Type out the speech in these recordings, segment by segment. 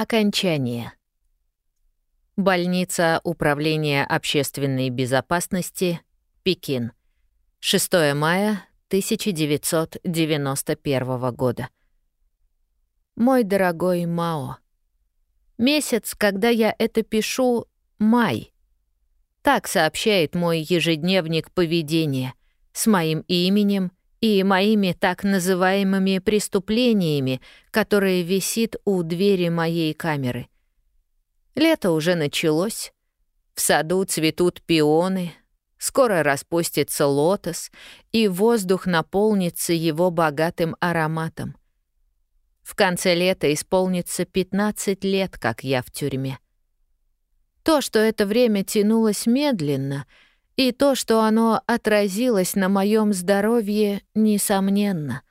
Окончание. Больница Управления общественной безопасности, Пекин. 6 мая 1991 года. Мой дорогой Мао. Месяц, когда я это пишу, май. Так сообщает мой ежедневник поведения с моим именем и моими так называемыми преступлениями, которые висит у двери моей камеры. Лето уже началось. В саду цветут пионы, скоро распустится лотос, и воздух наполнится его богатым ароматом. В конце лета исполнится 15 лет, как я в тюрьме. То, что это время тянулось медленно, и то, что оно отразилось на моем здоровье, несомненно.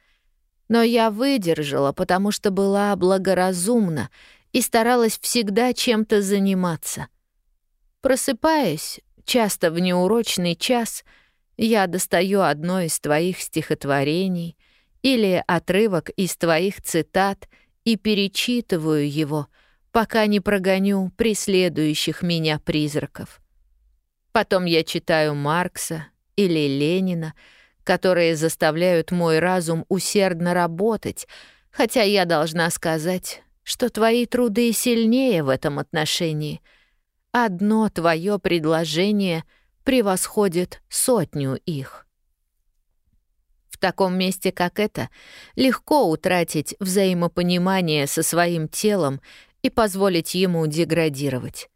Но я выдержала, потому что была благоразумна и старалась всегда чем-то заниматься. Просыпаясь, часто в неурочный час, я достаю одно из твоих стихотворений — или отрывок из твоих цитат и перечитываю его, пока не прогоню преследующих меня призраков. Потом я читаю Маркса или Ленина, которые заставляют мой разум усердно работать, хотя я должна сказать, что твои труды сильнее в этом отношении. Одно твое предложение превосходит сотню их. В таком месте, как это, легко утратить взаимопонимание со своим телом и позволить ему деградировать.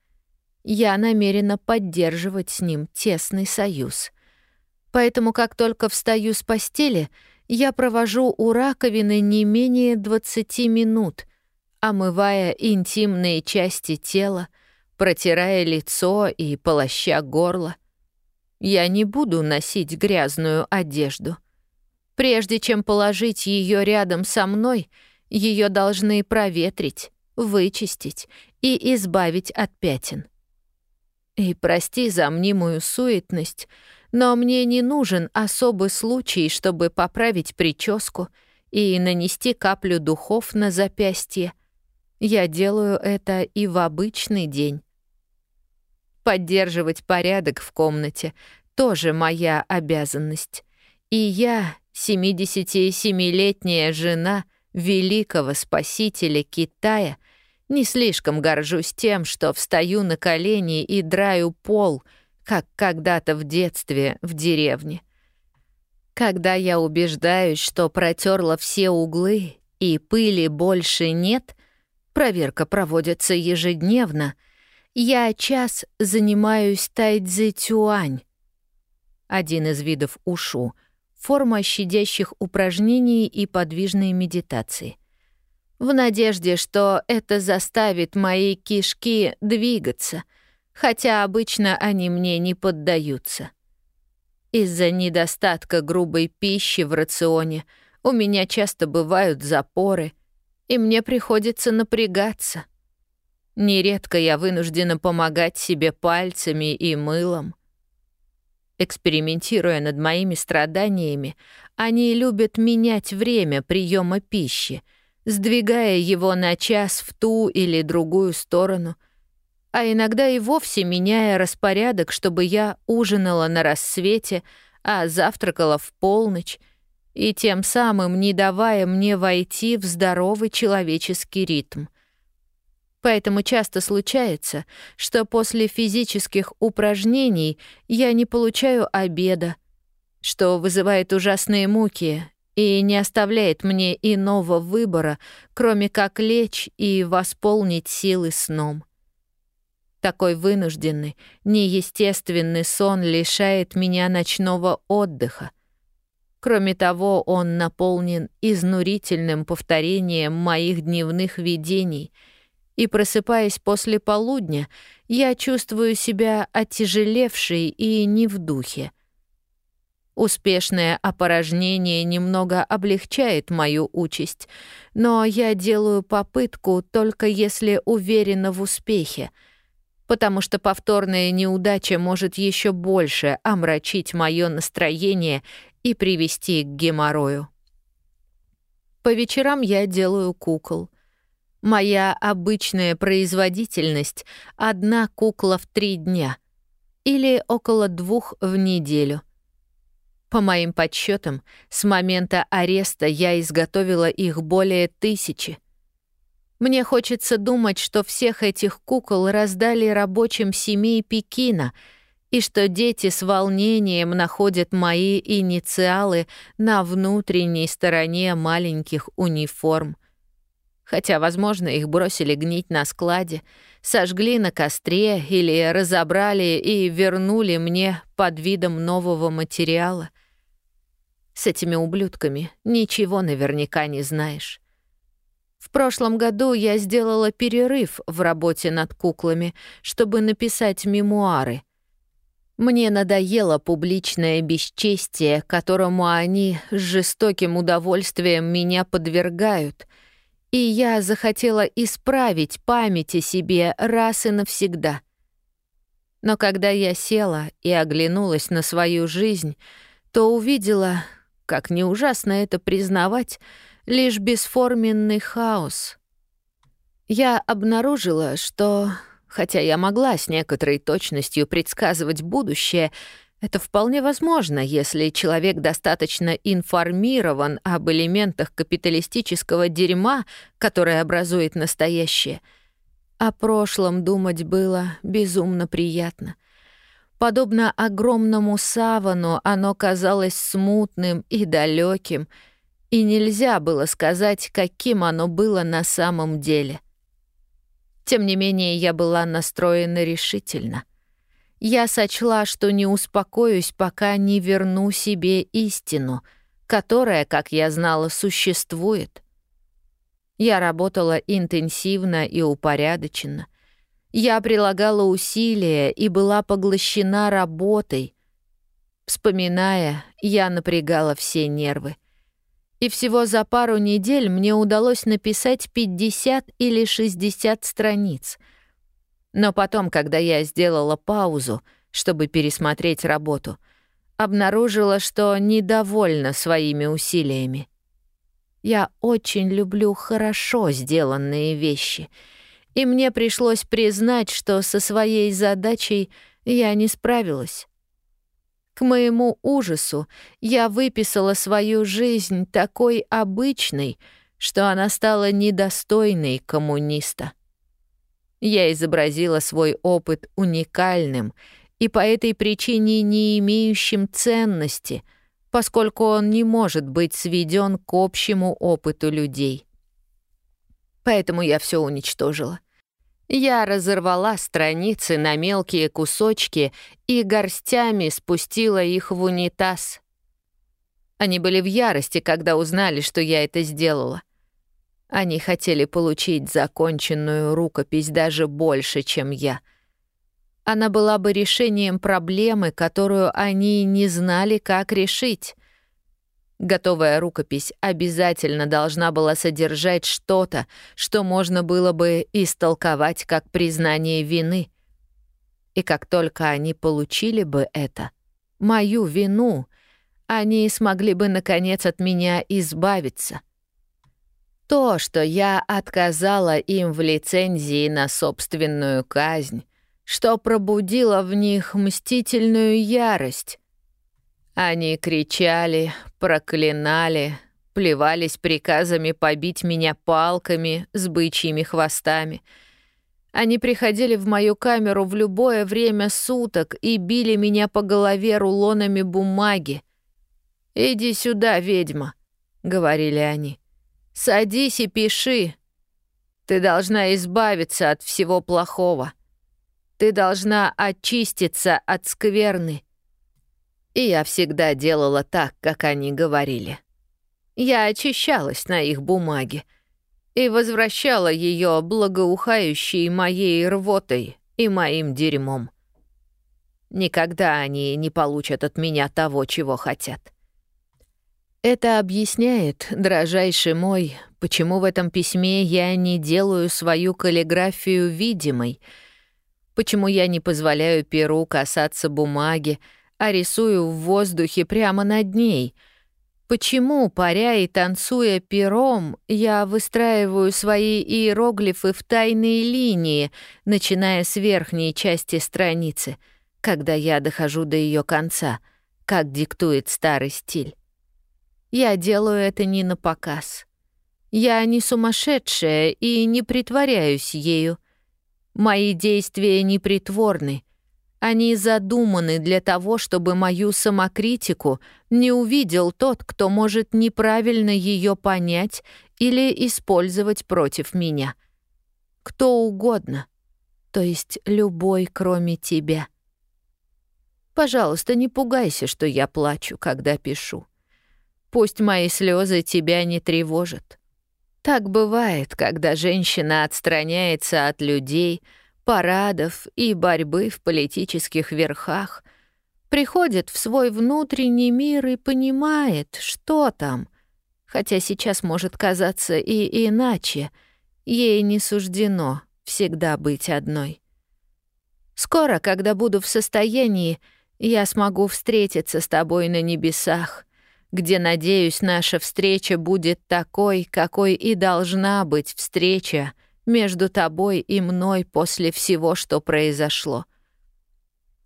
Я намерена поддерживать с ним тесный союз. Поэтому, как только встаю с постели, я провожу у раковины не менее 20 минут, омывая интимные части тела, протирая лицо и полоща горло. Я не буду носить грязную одежду — Прежде чем положить ее рядом со мной, ее должны проветрить, вычистить и избавить от пятен. И прости за мнимую суетность, но мне не нужен особый случай, чтобы поправить прическу и нанести каплю духов на запястье. Я делаю это и в обычный день. Поддерживать порядок в комнате — тоже моя обязанность. И я 77-летняя жена великого спасителя Китая, не слишком горжусь тем, что встаю на колени и драю пол, как когда-то в детстве в деревне. Когда я убеждаюсь, что протерла все углы и пыли больше нет, проверка проводится ежедневно, я час занимаюсь тайцзи-тюань, один из видов ушу — форма щадящих упражнений и подвижной медитации. В надежде, что это заставит мои кишки двигаться, хотя обычно они мне не поддаются. Из-за недостатка грубой пищи в рационе у меня часто бывают запоры, и мне приходится напрягаться. Нередко я вынуждена помогать себе пальцами и мылом — Экспериментируя над моими страданиями, они любят менять время приема пищи, сдвигая его на час в ту или другую сторону, а иногда и вовсе меняя распорядок, чтобы я ужинала на рассвете, а завтракала в полночь, и тем самым не давая мне войти в здоровый человеческий ритм — Поэтому часто случается, что после физических упражнений я не получаю обеда, что вызывает ужасные муки и не оставляет мне иного выбора, кроме как лечь и восполнить силы сном. Такой вынужденный, неестественный сон лишает меня ночного отдыха. Кроме того, он наполнен изнурительным повторением моих дневных видений — и, просыпаясь после полудня, я чувствую себя оттяжелевшей и не в духе. Успешное опорожнение немного облегчает мою участь, но я делаю попытку только если уверена в успехе, потому что повторная неудача может еще больше омрачить мое настроение и привести к геморрою. По вечерам я делаю кукол — Моя обычная производительность — одна кукла в три дня или около двух в неделю. По моим подсчетам, с момента ареста я изготовила их более тысячи. Мне хочется думать, что всех этих кукол раздали рабочим семей Пекина — и что дети с волнением находят мои инициалы на внутренней стороне маленьких униформ. Хотя, возможно, их бросили гнить на складе, сожгли на костре или разобрали и вернули мне под видом нового материала. С этими ублюдками ничего наверняка не знаешь. В прошлом году я сделала перерыв в работе над куклами, чтобы написать мемуары — мне надоело публичное бесчестие, которому они с жестоким удовольствием меня подвергают, и я захотела исправить память о себе раз и навсегда. Но когда я села и оглянулась на свою жизнь, то увидела, как не ужасно это признавать, лишь бесформенный хаос. Я обнаружила, что Хотя я могла с некоторой точностью предсказывать будущее, это вполне возможно, если человек достаточно информирован об элементах капиталистического дерьма, которое образует настоящее. О прошлом думать было безумно приятно. Подобно огромному савану, оно казалось смутным и далеким, и нельзя было сказать, каким оно было на самом деле — тем не менее, я была настроена решительно. Я сочла, что не успокоюсь, пока не верну себе истину, которая, как я знала, существует. Я работала интенсивно и упорядоченно. Я прилагала усилия и была поглощена работой. Вспоминая, я напрягала все нервы и всего за пару недель мне удалось написать 50 или 60 страниц. Но потом, когда я сделала паузу, чтобы пересмотреть работу, обнаружила, что недовольна своими усилиями. Я очень люблю хорошо сделанные вещи, и мне пришлось признать, что со своей задачей я не справилась. К моему ужасу я выписала свою жизнь такой обычной, что она стала недостойной коммуниста. Я изобразила свой опыт уникальным и по этой причине не имеющим ценности, поскольку он не может быть сведен к общему опыту людей. Поэтому я все уничтожила — я разорвала страницы на мелкие кусочки и горстями спустила их в унитаз. Они были в ярости, когда узнали, что я это сделала. Они хотели получить законченную рукопись даже больше, чем я. Она была бы решением проблемы, которую они не знали, как решить. Готовая рукопись обязательно должна была содержать что-то, что можно было бы истолковать как признание вины. И как только они получили бы это, мою вину, они смогли бы, наконец, от меня избавиться. То, что я отказала им в лицензии на собственную казнь, что пробудило в них мстительную ярость, они кричали, проклинали, плевались приказами побить меня палками с бычьими хвостами. Они приходили в мою камеру в любое время суток и били меня по голове рулонами бумаги. «Иди сюда, ведьма», — говорили они. «Садись и пиши. Ты должна избавиться от всего плохого. Ты должна очиститься от скверны». И я всегда делала так, как они говорили. Я очищалась на их бумаге и возвращала ее благоухающей моей рвотой и моим дерьмом. Никогда они не получат от меня того, чего хотят. Это объясняет, дрожайший мой, почему в этом письме я не делаю свою каллиграфию видимой, почему я не позволяю перу касаться бумаги, а рисую в воздухе прямо над ней. Почему, паря и танцуя пером, я выстраиваю свои иероглифы в тайные линии, начиная с верхней части страницы, когда я дохожу до ее конца, как диктует старый стиль? Я делаю это не на показ. Я не сумасшедшая и не притворяюсь ею. Мои действия непритворны — они задуманы для того, чтобы мою самокритику не увидел тот, кто может неправильно ее понять или использовать против меня. Кто угодно, то есть любой, кроме тебя. Пожалуйста, не пугайся, что я плачу, когда пишу. Пусть мои слезы тебя не тревожат. Так бывает, когда женщина отстраняется от людей — парадов и борьбы в политических верхах, приходит в свой внутренний мир и понимает, что там, хотя сейчас может казаться и иначе, ей не суждено всегда быть одной. Скоро, когда буду в состоянии, я смогу встретиться с тобой на небесах, где, надеюсь, наша встреча будет такой, какой и должна быть встреча — между тобой и мной после всего, что произошло.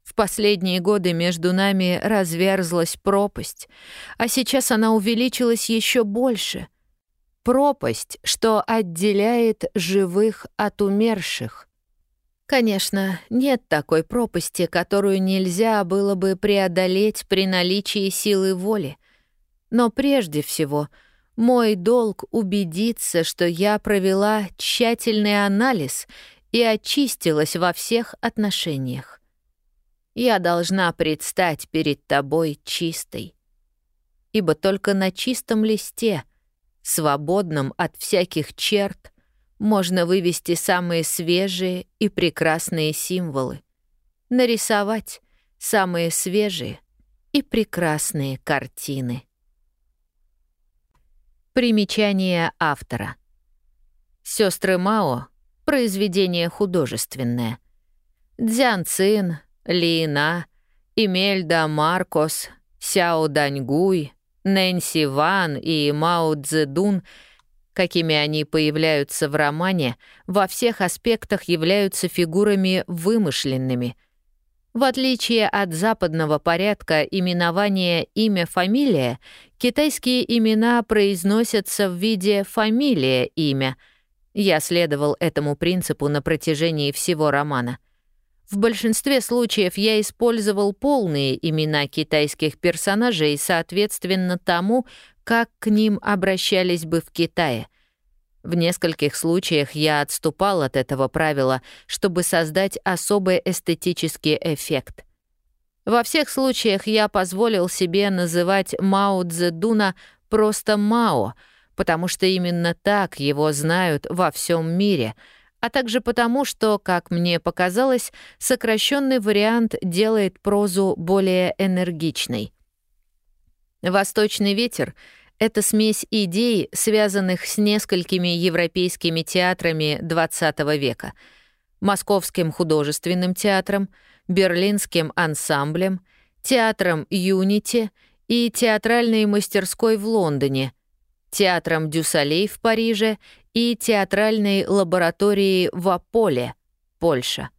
В последние годы между нами разверзлась пропасть, а сейчас она увеличилась еще больше. Пропасть, что отделяет живых от умерших. Конечно, нет такой пропасти, которую нельзя было бы преодолеть при наличии силы воли. Но прежде всего — мой долг убедиться, что я провела тщательный анализ и очистилась во всех отношениях. Я должна предстать перед тобой чистой. Ибо только на чистом листе, свободном от всяких черт, можно вывести самые свежие и прекрасные символы, нарисовать самые свежие и прекрасные картины. Примечание автора. Сестры Мао — произведение художественное. Дзян Цин, Лина, Имельда Маркос, Сяо Даньгуй, Нэнси Ван и Мао Цзэдун, какими они появляются в романе, во всех аспектах являются фигурами вымышленными — в отличие от западного порядка именования имя-фамилия, китайские имена произносятся в виде фамилия-имя. Я следовал этому принципу на протяжении всего романа. В большинстве случаев я использовал полные имена китайских персонажей соответственно тому, как к ним обращались бы в Китае — в нескольких случаях я отступал от этого правила, чтобы создать особый эстетический эффект. Во всех случаях я позволил себе называть Мао Цзэдуна просто Мао, потому что именно так его знают во всем мире, а также потому, что, как мне показалось, сокращенный вариант делает прозу более энергичной. «Восточный ветер» Это смесь идей, связанных с несколькими европейскими театрами XX века. Московским художественным театром, Берлинским ансамблем, театром «Юнити» и театральной мастерской в Лондоне, театром Дюсалей в Париже и театральной лабораторией в Аполе, Польша.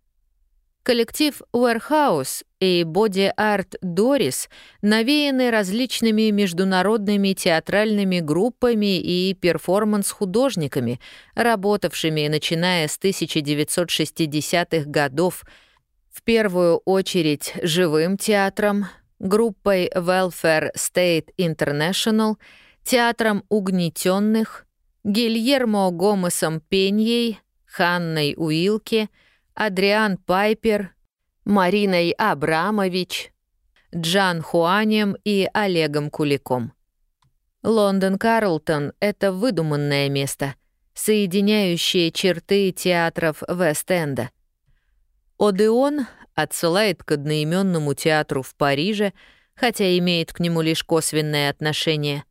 Коллектив Warehouse и Body Art Doris навеяны различными международными театральными группами и перформанс-художниками, работавшими начиная с 1960-х годов, в первую очередь живым театром, группой Welfare State International, театром угнетенных, Гильермо Гомесом Пеньей, Ханной Уилки — Адриан Пайпер, Мариной Абрамович, Джан Хуанем и Олегом Куликом. Лондон Карлтон — это выдуманное место, соединяющее черты театров Вест-Энда. Одеон отсылает к одноименному театру в Париже, хотя имеет к нему лишь косвенное отношение.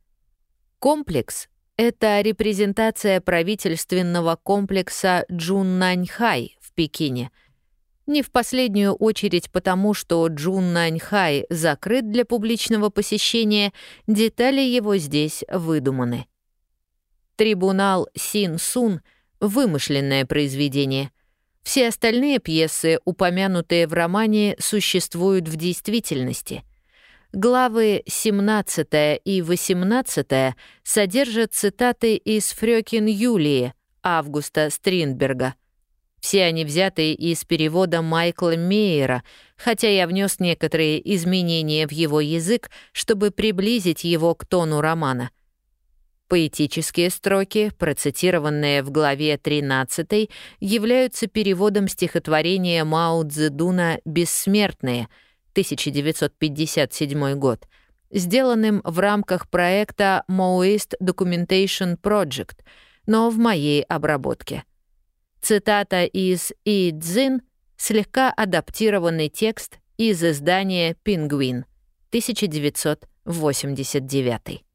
Комплекс — это репрезентация правительственного комплекса Джуннаньхай Пекине. Не в последнюю очередь потому, что Джун Наньхай закрыт для публичного посещения, детали его здесь выдуманы. Трибунал Син Сун — вымышленное произведение. Все остальные пьесы, упомянутые в романе, существуют в действительности. Главы 17 и 18 содержат цитаты из Фрёкин Юлии Августа Стринберга — все они взяты из перевода Майкла Мейера, хотя я внес некоторые изменения в его язык, чтобы приблизить его к тону романа. Поэтические строки, процитированные в главе 13, являются переводом стихотворения Мао Цзэдуна «Бессмертные» 1957 год, сделанным в рамках проекта Maoist Documentation Project, но в моей обработке. Цитата из И Цзин — слегка адаптированный текст из издания «Пингвин» 1989.